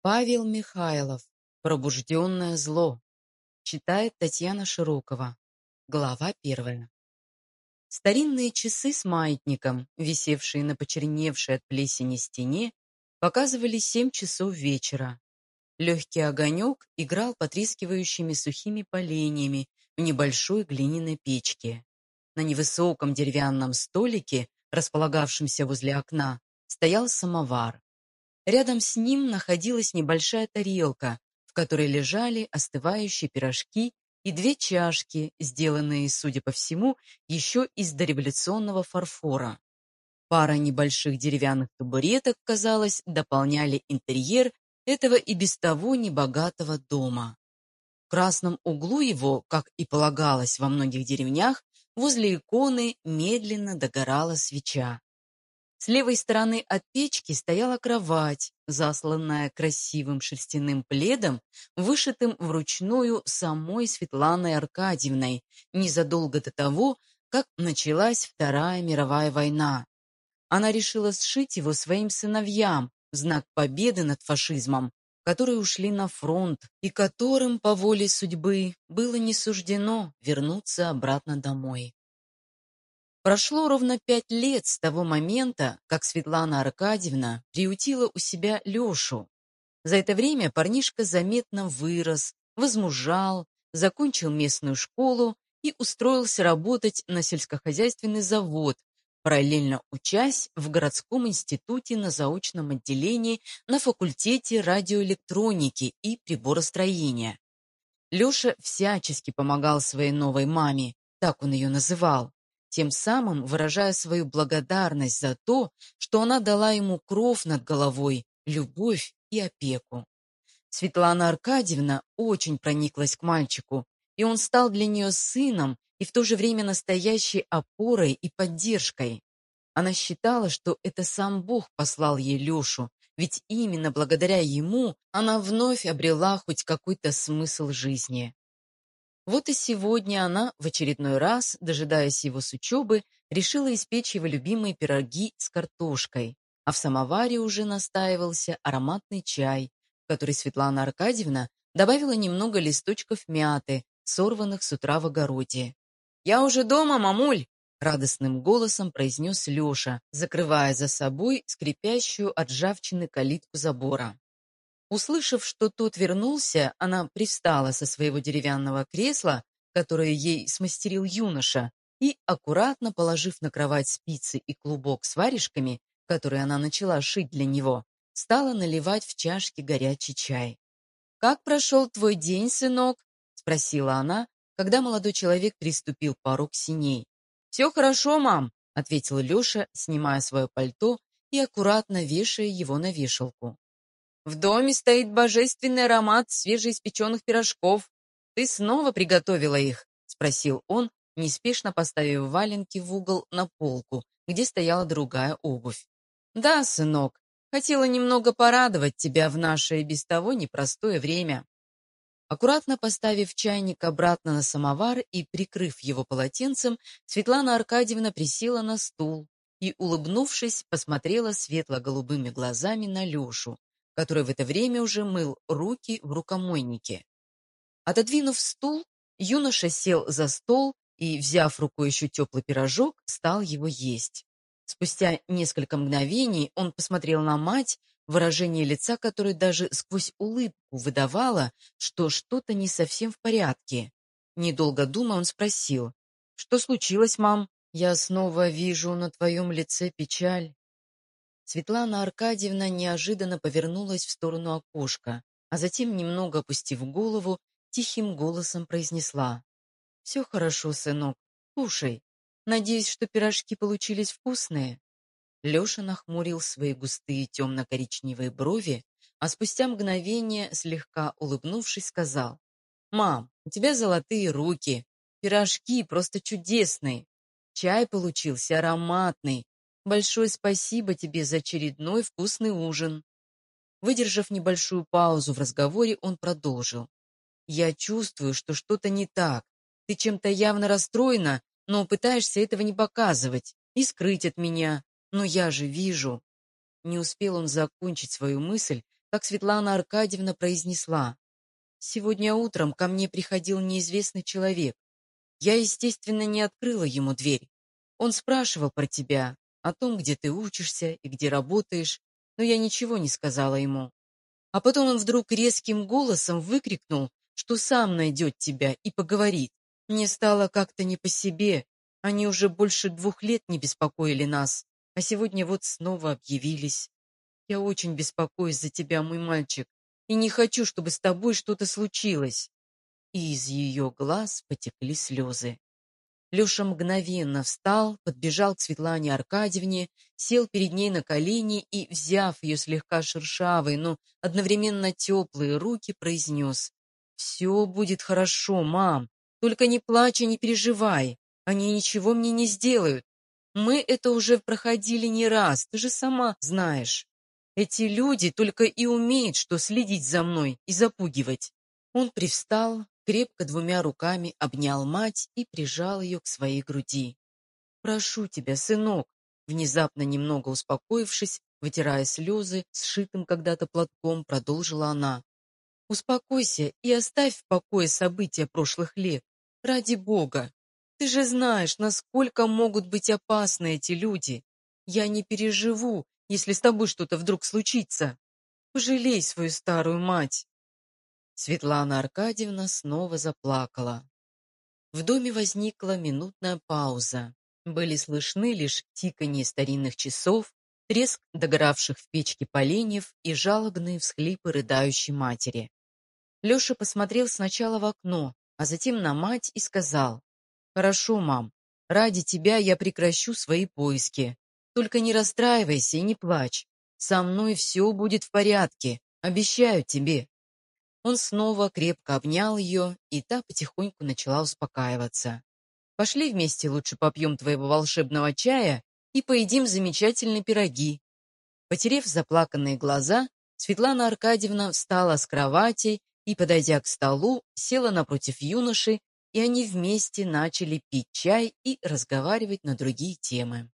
Павел Михайлов. Пробужденное зло. Читает Татьяна Широкова. Глава первая. Старинные часы с маятником, висевшие на почерневшей от плесени стене, показывали семь часов вечера. Легкий огонек играл потрескивающими сухими поленьями в небольшой глиняной печке. На невысоком деревянном столике, располагавшемся возле окна, стоял самовар. Рядом с ним находилась небольшая тарелка, в которой лежали остывающие пирожки и две чашки, сделанные, судя по всему, еще из дореволюционного фарфора. Пара небольших деревянных табуреток, казалось, дополняли интерьер этого и без того небогатого дома. В красном углу его, как и полагалось во многих деревнях, возле иконы медленно догорала свеча. С левой стороны от печки стояла кровать, засланная красивым шерстяным пледом, вышитым вручную самой Светланой Аркадьевной, незадолго до того, как началась Вторая мировая война. Она решила сшить его своим сыновьям в знак победы над фашизмом, которые ушли на фронт и которым, по воле судьбы, было не суждено вернуться обратно домой. Прошло ровно пять лет с того момента, как Светлана Аркадьевна приютила у себя Лешу. За это время парнишка заметно вырос, возмужал, закончил местную школу и устроился работать на сельскохозяйственный завод, параллельно учась в городском институте на заочном отделении на факультете радиоэлектроники и приборостроения. Леша всячески помогал своей новой маме, так он ее называл, тем самым выражая свою благодарность за то, что она дала ему кров над головой, любовь и опеку. Светлана Аркадьевна очень прониклась к мальчику, и он стал для нее сыном и в то же время настоящей опорой и поддержкой. Она считала, что это сам Бог послал ей Лешу, ведь именно благодаря ему она вновь обрела хоть какой-то смысл жизни. Вот и сегодня она в очередной раз, дожидаясь его с учебы, решила испечь его любимые пироги с картошкой, а в самоваре уже настаивался ароматный чай, в который Светлана Аркадьевна добавила немного листочков мяты, сорванных с утра в огороде. «Я уже дома, мамуль!» — радостным голосом произнес Леша, закрывая за собой скрипящую от ржавчины калитку забора. Услышав, что тот вернулся, она пристала со своего деревянного кресла, которое ей смастерил юноша, и, аккуратно положив на кровать спицы и клубок с варежками, которые она начала шить для него, стала наливать в чашки горячий чай. «Как прошел твой день, сынок?» — спросила она, когда молодой человек приступил порог синей. «Все хорошо, мам», — ответил Леша, снимая свое пальто и аккуратно вешая его на вешалку. В доме стоит божественный аромат свежеиспеченных пирожков. Ты снова приготовила их? Спросил он, неспешно поставив валенки в угол на полку, где стояла другая обувь. Да, сынок, хотела немного порадовать тебя в наше без того непростое время. Аккуратно поставив чайник обратно на самовар и прикрыв его полотенцем, Светлана Аркадьевна присела на стул и, улыбнувшись, посмотрела светло-голубыми глазами на Лешу, который в это время уже мыл руки в рукомойнике. Отодвинув стул, юноша сел за стол и, взяв рукой еще теплый пирожок, стал его есть. Спустя несколько мгновений он посмотрел на мать, выражение лица которой даже сквозь улыбку выдавало, что что-то не совсем в порядке. Недолго думая, он спросил, «Что случилось, мам? Я снова вижу на твоем лице печаль». Светлана Аркадьевна неожиданно повернулась в сторону окошка, а затем, немного опустив голову, тихим голосом произнесла. «Все хорошо, сынок, кушай. Надеюсь, что пирожки получились вкусные». Леша нахмурил свои густые темно-коричневые брови, а спустя мгновение, слегка улыбнувшись, сказал. «Мам, у тебя золотые руки, пирожки просто чудесные, чай получился ароматный, Большое спасибо тебе за очередной вкусный ужин. Выдержав небольшую паузу в разговоре, он продолжил. Я чувствую, что что-то не так. Ты чем-то явно расстроена, но пытаешься этого не показывать и скрыть от меня. Но я же вижу. Не успел он закончить свою мысль, как Светлана Аркадьевна произнесла. «Сегодня утром ко мне приходил неизвестный человек. Я, естественно, не открыла ему дверь. Он спрашивал про тебя, о том, где ты учишься и где работаешь, но я ничего не сказала ему. А потом он вдруг резким голосом выкрикнул, что сам найдет тебя и поговорит. Мне стало как-то не по себе. Они уже больше двух лет не беспокоили нас, а сегодня вот снова объявились. Я очень беспокоюсь за тебя, мой мальчик, и не хочу, чтобы с тобой что-то случилось. И из ее глаз потекли слезы. Леша мгновенно встал, подбежал к Светлане Аркадьевне, сел перед ней на колени и, взяв ее слегка шершавые, но одновременно теплые руки, произнес «Все будет хорошо, мам, только не плачь и не переживай, они ничего мне не сделают. Мы это уже проходили не раз, ты же сама знаешь. Эти люди только и умеют, что следить за мной и запугивать». Он привстал, крепко двумя руками обнял мать и прижал ее к своей груди. «Прошу тебя, сынок», внезапно немного успокоившись, вытирая слезы, сшитым когда-то платком, продолжила она. «Успокойся и оставь в покое события прошлых лет. Ради Бога. Ты же знаешь, насколько могут быть опасны эти люди. Я не переживу, если с тобой что-то вдруг случится. Пожалей свою старую мать». Светлана Аркадьевна снова заплакала. В доме возникла минутная пауза. Были слышны лишь тиканье старинных часов, треск догоравших в печке поленьев и жалобные всхлипы рыдающей матери. Леша посмотрел сначала в окно, а затем на мать и сказал, «Хорошо, мам, ради тебя я прекращу свои поиски. Только не расстраивайся и не плачь. Со мной все будет в порядке, обещаю тебе». Он снова крепко обнял ее, и та потихоньку начала успокаиваться. «Пошли вместе лучше попьем твоего волшебного чая и поедим замечательные пироги». Потерев заплаканные глаза, Светлана Аркадьевна встала с кровати и, подойдя к столу, села напротив юноши, и они вместе начали пить чай и разговаривать на другие темы.